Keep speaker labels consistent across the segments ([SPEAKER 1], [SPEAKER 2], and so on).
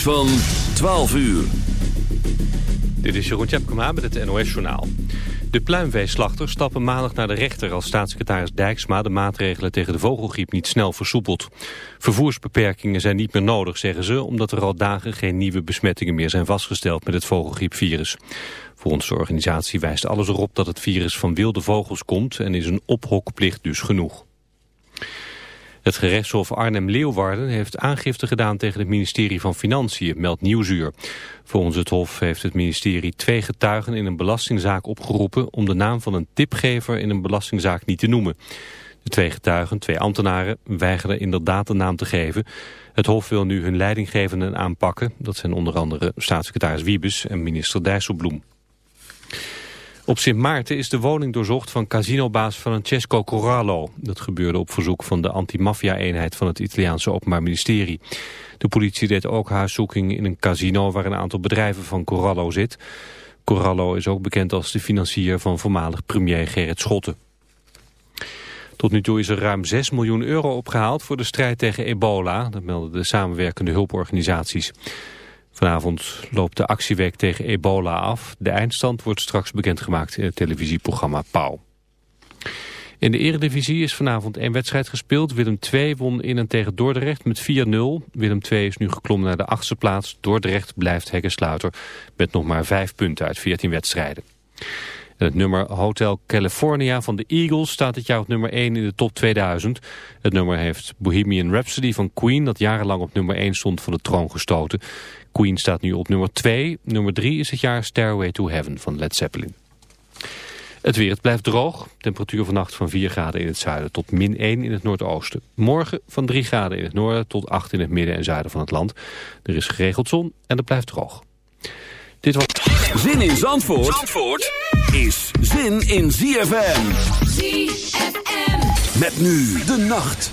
[SPEAKER 1] van 12 uur.
[SPEAKER 2] Dit is Jeroen Tjepkema met het NOS Journaal. De pluimveeslachters stappen maandag naar de rechter als staatssecretaris Dijksma de maatregelen tegen de vogelgriep niet snel versoepelt. Vervoersbeperkingen zijn niet meer nodig, zeggen ze, omdat er al dagen geen nieuwe besmettingen meer zijn vastgesteld met het vogelgriepvirus. Volgens de organisatie wijst alles erop dat het virus van wilde vogels komt en is een ophokplicht dus genoeg. Het gerechtshof Arnhem-Leeuwarden heeft aangifte gedaan tegen het ministerie van Financiën, meldt Nieuwsuur. Volgens het hof heeft het ministerie twee getuigen in een belastingzaak opgeroepen om de naam van een tipgever in een belastingzaak niet te noemen. De twee getuigen, twee ambtenaren, weigerden inderdaad de naam te geven. Het Hof wil nu hun leidinggevenden aanpakken. Dat zijn onder andere staatssecretaris Wiebes en minister Dijsselbloem. Op Sint Maarten is de woning doorzocht van casinobaas Francesco Corallo. Dat gebeurde op verzoek van de antimafia-eenheid van het Italiaanse Openbaar Ministerie. De politie deed ook huiszoeking in een casino waar een aantal bedrijven van Corallo zit. Corallo is ook bekend als de financier van voormalig premier Gerrit Schotten. Tot nu toe is er ruim 6 miljoen euro opgehaald voor de strijd tegen ebola. Dat melden de samenwerkende hulporganisaties. Vanavond loopt de actieweek tegen ebola af. De eindstand wordt straks bekendgemaakt in het televisieprogramma Pauw. In de eredivisie is vanavond één wedstrijd gespeeld. Willem II won in en tegen Dordrecht met 4-0. Willem II is nu geklommen naar de achtste plaats. Dordrecht blijft hekkensluiter met nog maar vijf punten uit 14 wedstrijden. het nummer Hotel California van de Eagles staat dit jaar op nummer 1 in de top 2000. Het nummer heeft Bohemian Rhapsody van Queen, dat jarenlang op nummer 1 stond, van de troon gestoten. Queen staat nu op nummer 2. Nummer 3 is het jaar Stairway to Heaven van Led Zeppelin. Het weer, het blijft droog. Temperatuur vannacht van 4 graden in het zuiden tot min 1 in het noordoosten. Morgen van 3 graden in het noorden tot 8 in het midden en zuiden van het land. Er is geregeld zon en het blijft droog.
[SPEAKER 1] Dit was... Zin in Zandvoort, Zandvoort is zin in ZFM. ZFM. Met nu de nacht.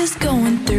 [SPEAKER 3] Is going through.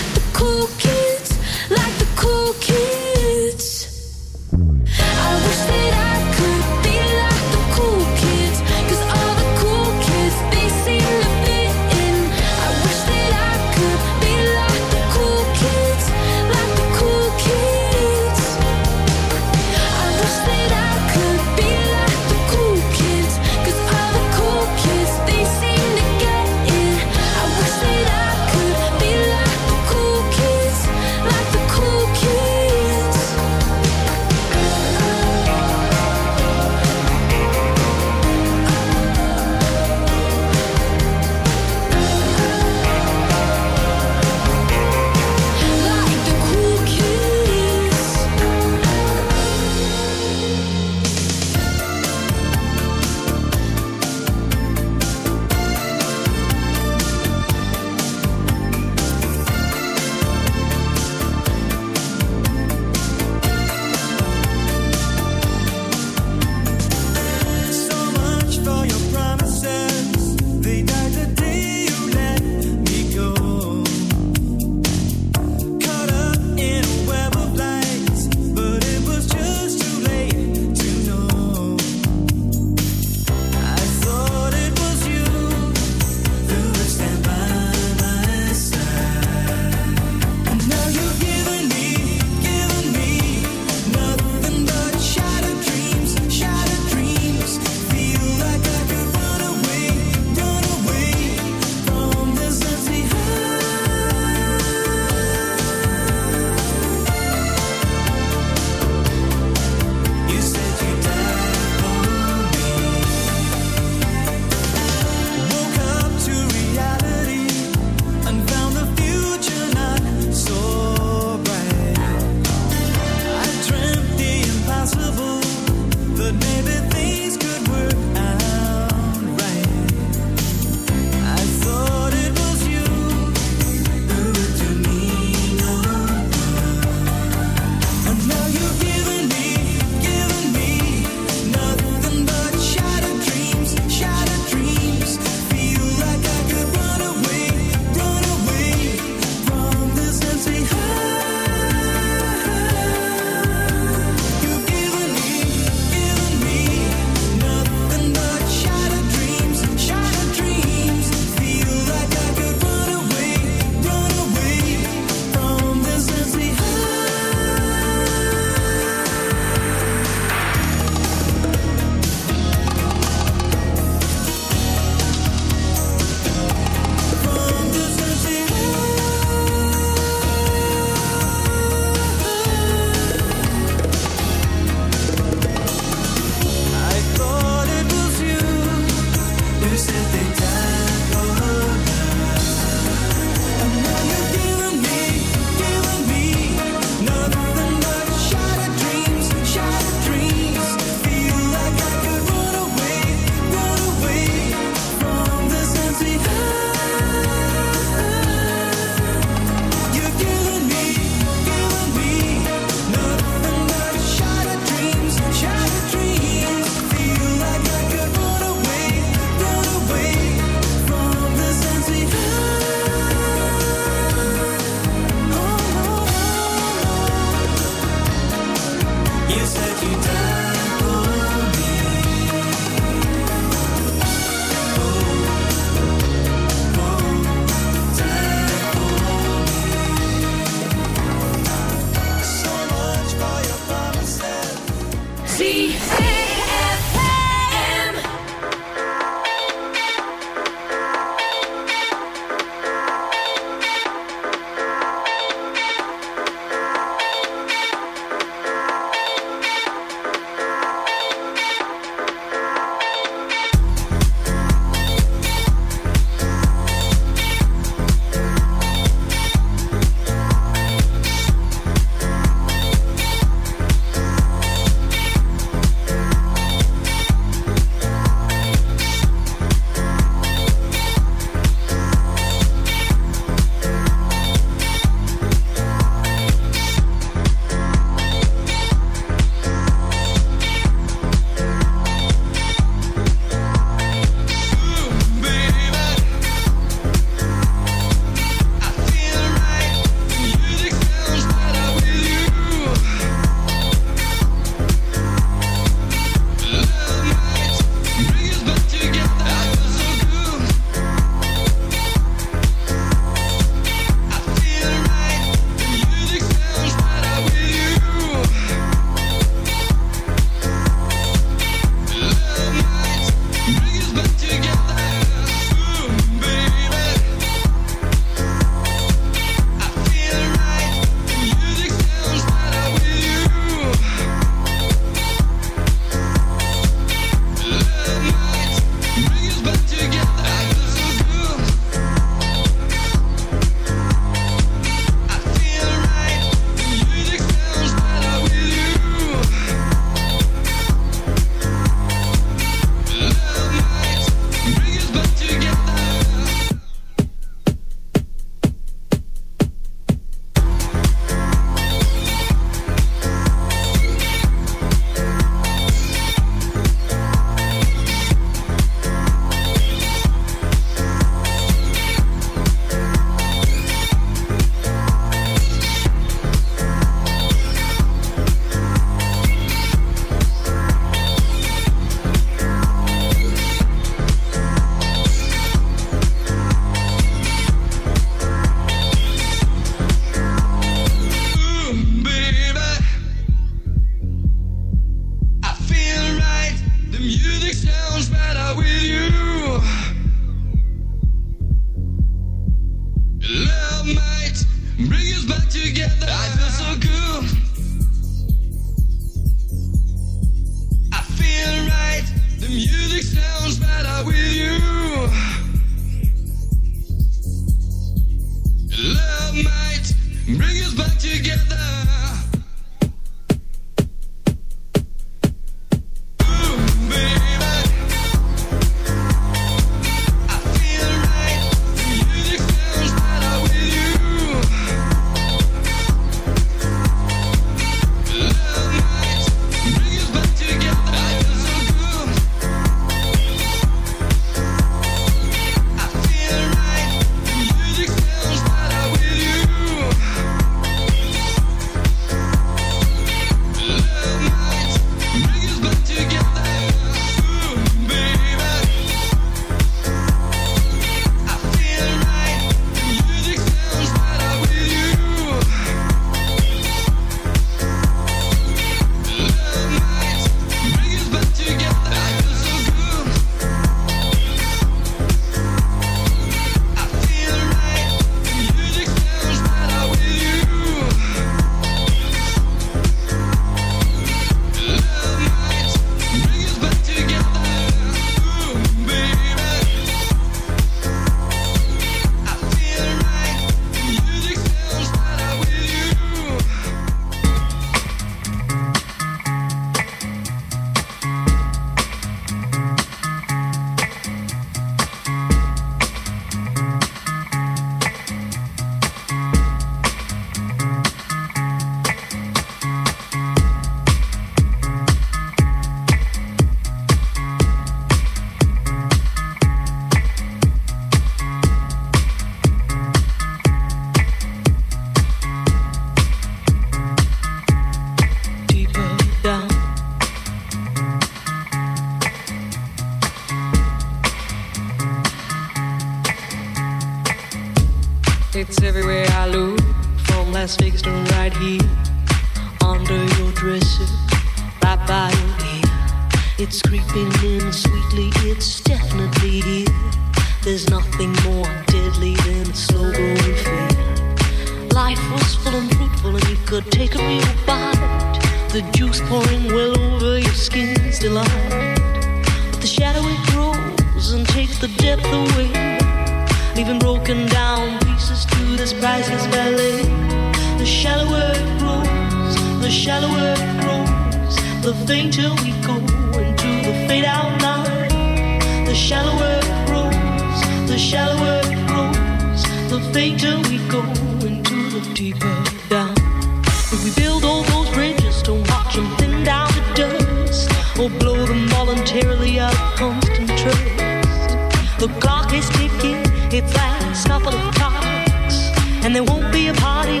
[SPEAKER 3] The
[SPEAKER 4] clock is ticking, it's last couple of clocks, and there won't be a party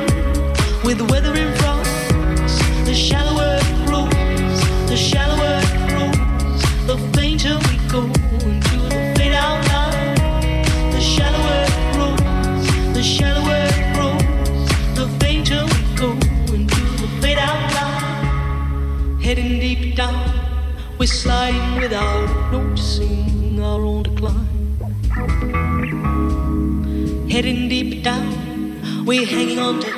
[SPEAKER 4] with weather in front. The shallower it grows, the shallower it grows, the fainter we go into the fade out line. The shallower it grows, the shallower it grows, the fainter we go into the fade out line. Heading deep down, we're sliding without. We're hanging on to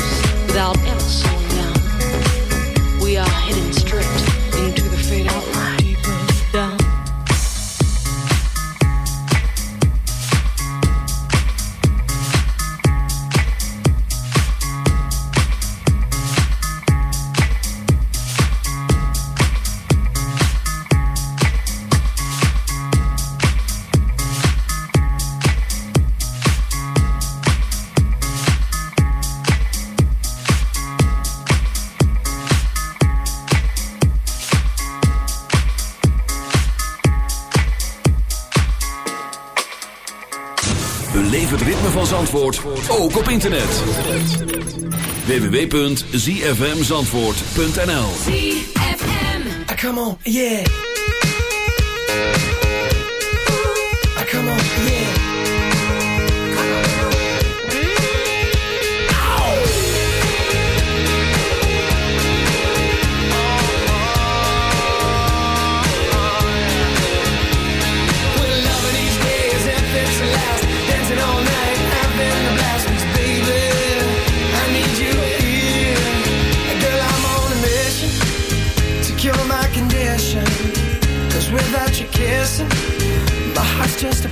[SPEAKER 1] internet. www.zfmzandvoort.nl
[SPEAKER 5] ZFM ah, Come on, yeah.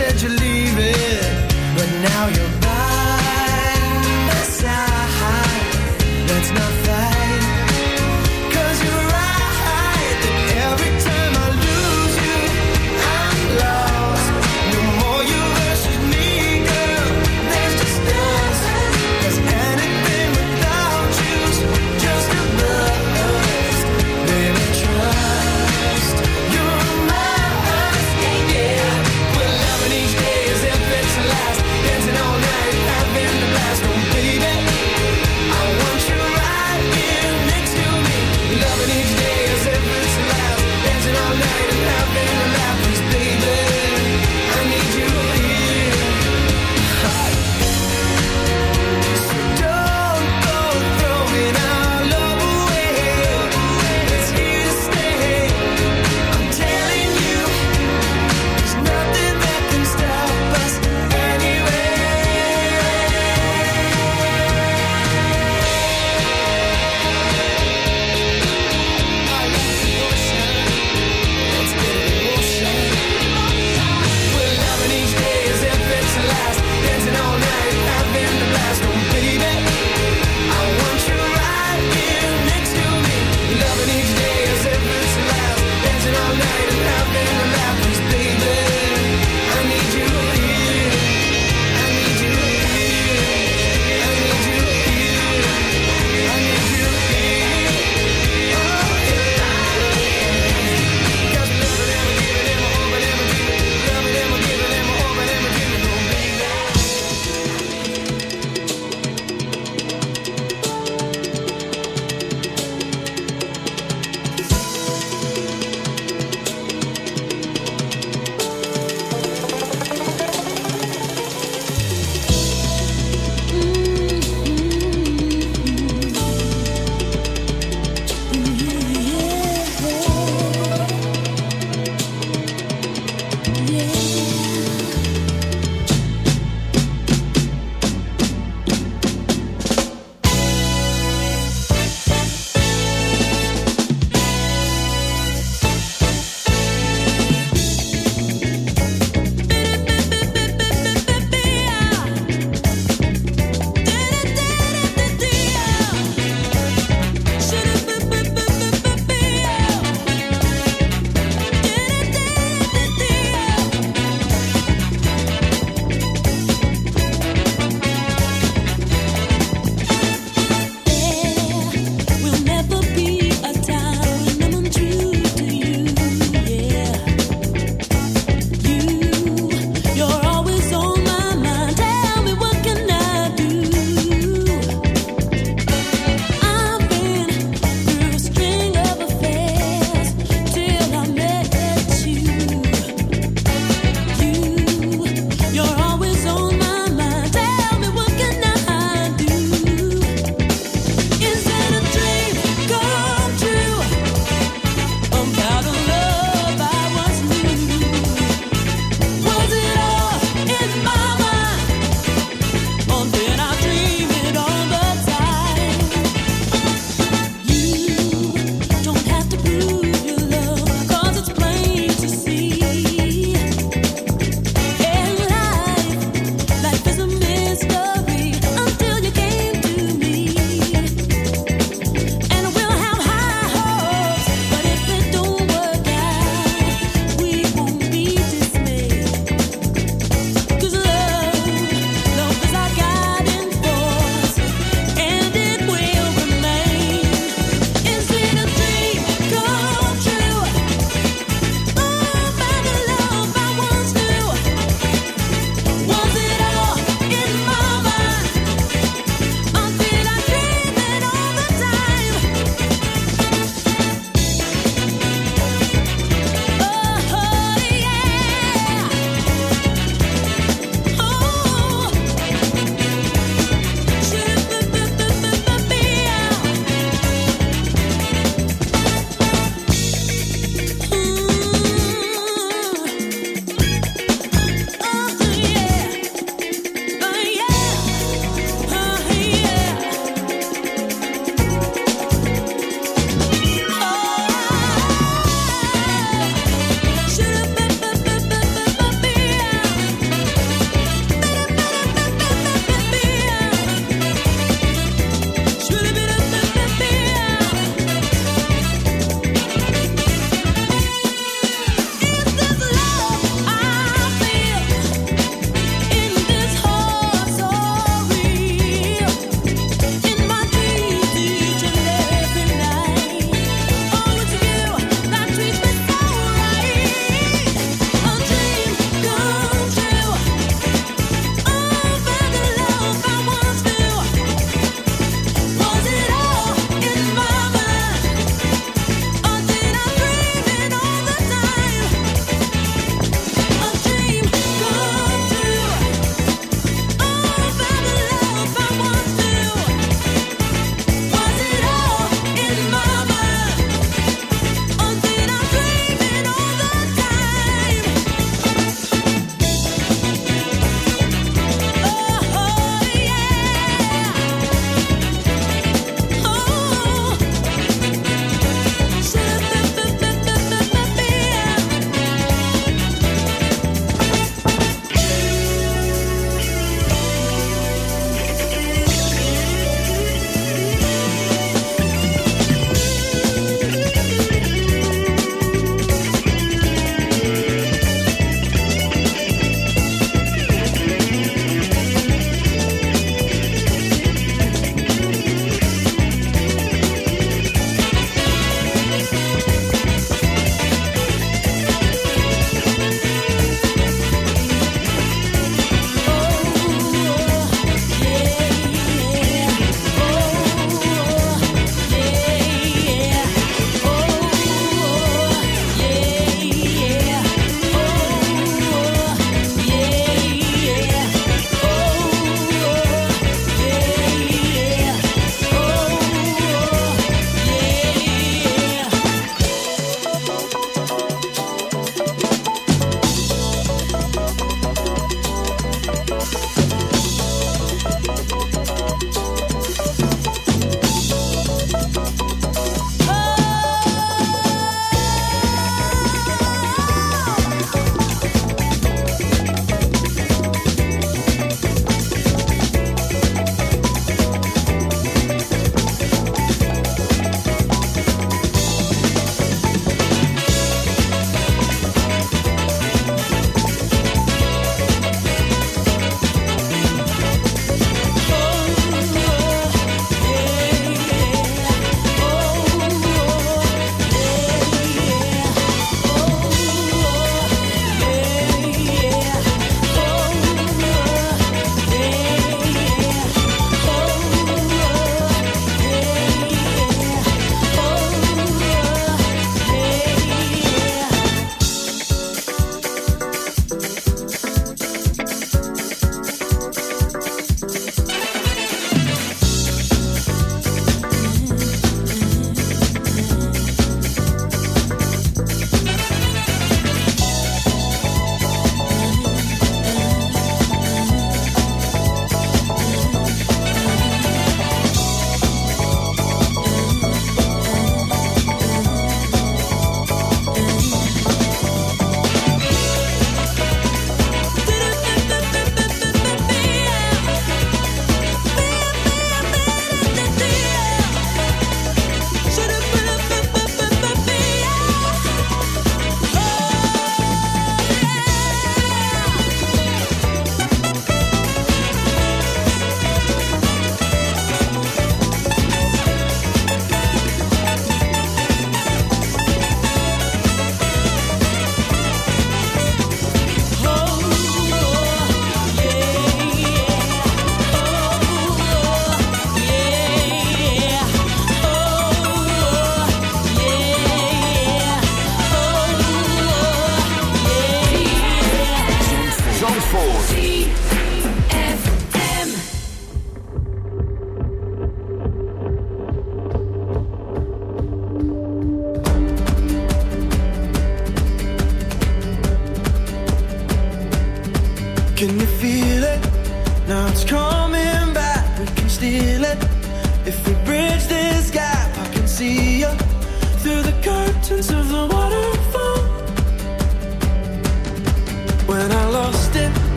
[SPEAKER 5] said you leave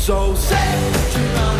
[SPEAKER 5] So say what you.